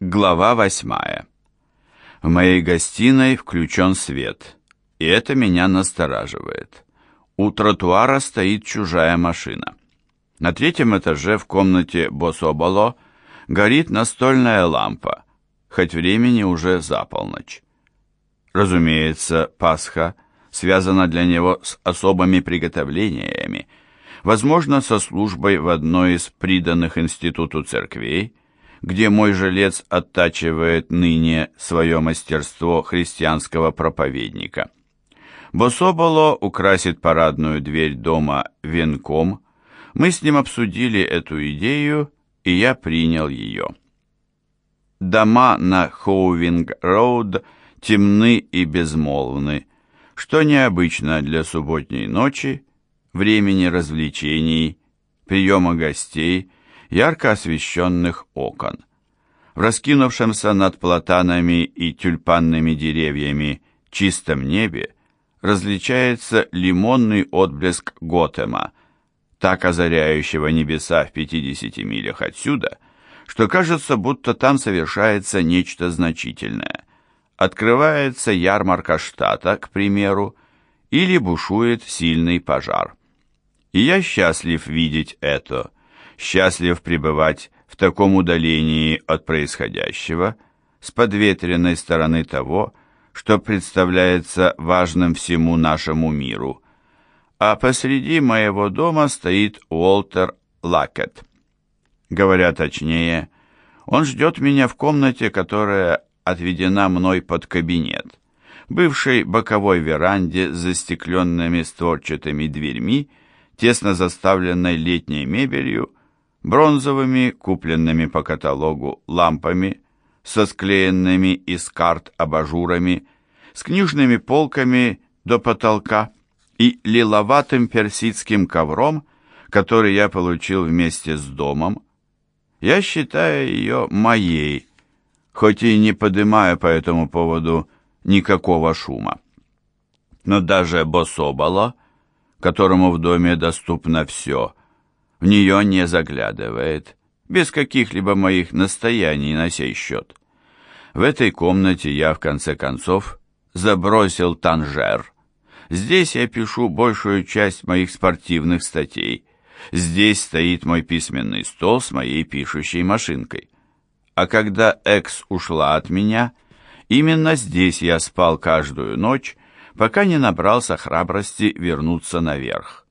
Глава восьмая. В моей гостиной включен свет, и это меня настораживает. У тротуара стоит чужая машина. На третьем этаже в комнате Бособоло горит настольная лампа, хоть времени уже за полночь. Разумеется, Пасха связана для него с особыми приготовлениями, возможно, со службой в одной из приданных институту церквей, где мой жилец оттачивает ныне свое мастерство христианского проповедника. Бособоло украсит парадную дверь дома венком. Мы с ним обсудили эту идею, и я принял ее. Дома на Хоувинг-Роуд темны и безмолвны, что необычно для субботней ночи, времени развлечений, приема гостей ярко освещенных окон. В раскинувшемся над платанами и тюльпанными деревьями чистом небе различается лимонный отблеск Готэма, так озаряющего небеса в 50 милях отсюда, что кажется, будто там совершается нечто значительное. Открывается ярмарка штата, к примеру, или бушует сильный пожар. И я счастлив видеть это, счастлив пребывать в таком удалении от происходящего, с подветренной стороны того, что представляется важным всему нашему миру. А посреди моего дома стоит Уолтер Лакет. Говоря точнее, он ждет меня в комнате, которая отведена мной под кабинет, бывшей боковой веранде с застекленными створчатыми дверьми, тесно заставленной летней мебелью бронзовыми, купленными по каталогу, лампами, со склеенными из карт абажурами, с книжными полками до потолка и лиловатым персидским ковром, который я получил вместе с домом. Я считаю ее моей, хоть и не поднимаю по этому поводу никакого шума. Но даже Бособало, которому в доме доступно все – в нее не заглядывает, без каких-либо моих настояний на сей счет. В этой комнате я, в конце концов, забросил танжер. Здесь я пишу большую часть моих спортивных статей. Здесь стоит мой письменный стол с моей пишущей машинкой. А когда Экс ушла от меня, именно здесь я спал каждую ночь, пока не набрался храбрости вернуться наверх.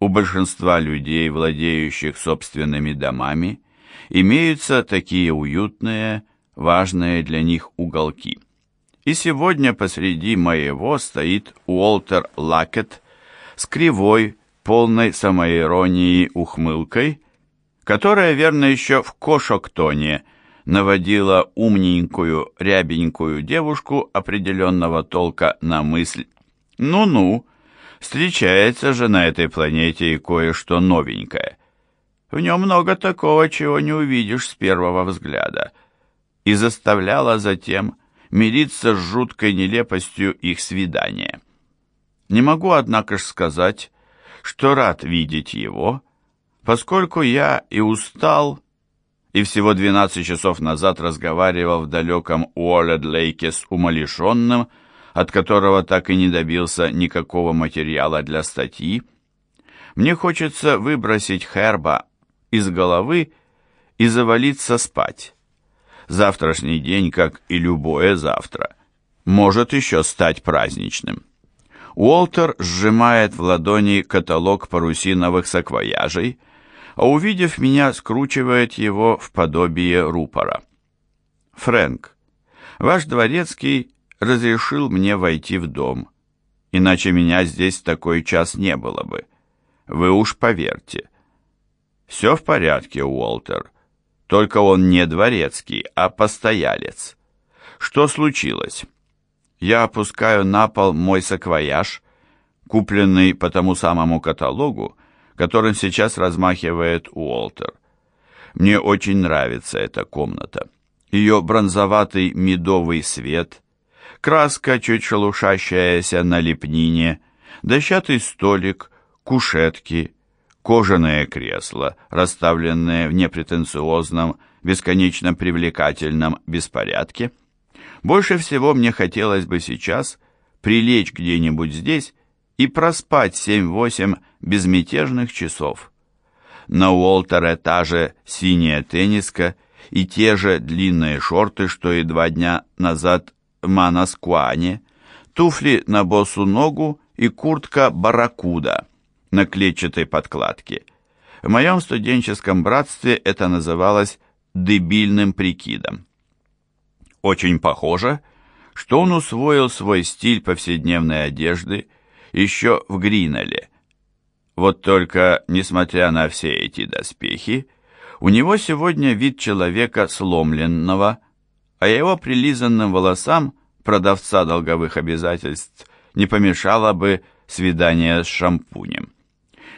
У большинства людей, владеющих собственными домами, имеются такие уютные, важные для них уголки. И сегодня посреди моего стоит Уолтер Лакет с кривой, полной самоиронии ухмылкой, которая, верно, еще в Кошоктоне наводила умненькую, рябенькую девушку определенного толка на мысль «Ну-ну, Встречается же на этой планете и кое-что новенькое. В нем много такого, чего не увидишь с первого взгляда. И заставляла затем мириться с жуткой нелепостью их свидания. Не могу, однако ж, сказать, что рад видеть его, поскольку я и устал, и всего 12 часов назад разговаривал в далеком Уоллед-Лейке с умалишенным, от которого так и не добился никакого материала для статьи, мне хочется выбросить Херба из головы и завалиться спать. Завтрашний день, как и любое завтра, может еще стать праздничным. Уолтер сжимает в ладони каталог парусиновых саквояжей, а увидев меня, скручивает его в подобие рупора. «Фрэнк, ваш дворецкий разрешил мне войти в дом, иначе меня здесь в такой час не было бы. Вы уж поверьте. Все в порядке, Уолтер. Только он не дворецкий, а постоялец. Что случилось? Я опускаю на пол мой саквояж, купленный по тому самому каталогу, которым сейчас размахивает Уолтер. Мне очень нравится эта комната. Ее бронзоватый медовый свет, краска, чуть шелушащаяся на лепнине, дощатый столик, кушетки, кожаное кресло, расставленное в непретенциозном, бесконечно привлекательном беспорядке. Больше всего мне хотелось бы сейчас прилечь где-нибудь здесь и проспать семь-восемь безмятежных часов. На та же синяя тенниска и те же длинные шорты, что и два дня назад Манаскуане, туфли на босу ногу и куртка «Барракуда» на клетчатой подкладке. В моем студенческом братстве это называлось «дебильным прикидом». Очень похоже, что он усвоил свой стиль повседневной одежды еще в Гринеле. Вот только, несмотря на все эти доспехи, у него сегодня вид человека сломленного, а его прилизанным волосам продавца долговых обязательств не помешало бы свидание с шампунем.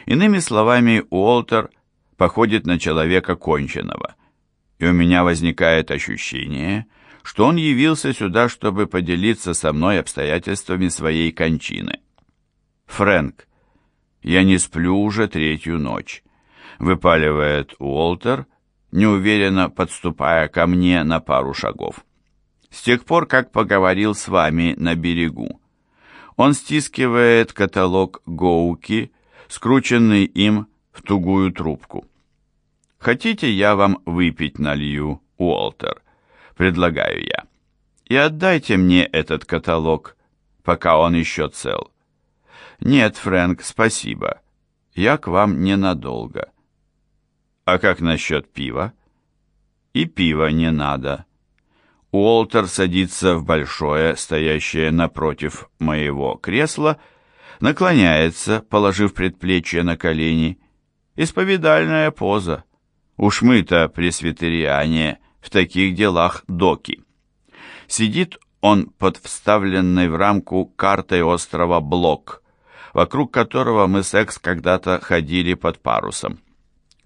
Иными словами, Уолтер походит на человека конченого, и у меня возникает ощущение, что он явился сюда, чтобы поделиться со мной обстоятельствами своей кончины. «Фрэнк, я не сплю уже третью ночь», — выпаливает Уолтер, неуверенно подступая ко мне на пару шагов. «С тех пор, как поговорил с вами на берегу». Он стискивает каталог Гоуки, скрученный им в тугую трубку. «Хотите, я вам выпить налью, Уолтер?» — предлагаю я. «И отдайте мне этот каталог, пока он еще цел». «Нет, Фрэнк, спасибо. Я к вам ненадолго». «А как насчет пива?» «И пива не надо». Уолтер садится в большое, стоящее напротив моего кресла, наклоняется, положив предплечье на колени. Исповедальная поза. Уж мы-то, пресвитериане, в таких делах доки. Сидит он под вставленной в рамку картой острова Блок, вокруг которого мы с Экс когда-то ходили под парусом.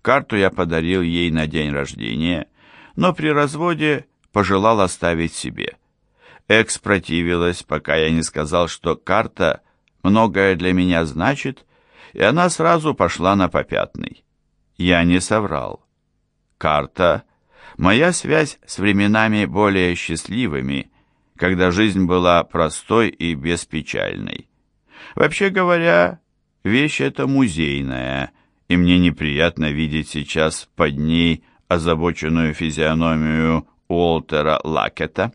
Карту я подарил ей на день рождения, но при разводе пожелал оставить себе. Экс противилась, пока я не сказал, что карта многое для меня значит, и она сразу пошла на попятный. Я не соврал. Карта — моя связь с временами более счастливыми, когда жизнь была простой и беспечальной. Вообще говоря, вещь эта музейная, и мне неприятно видеть сейчас под ней озабоченную физиономию Уолтера Лакета.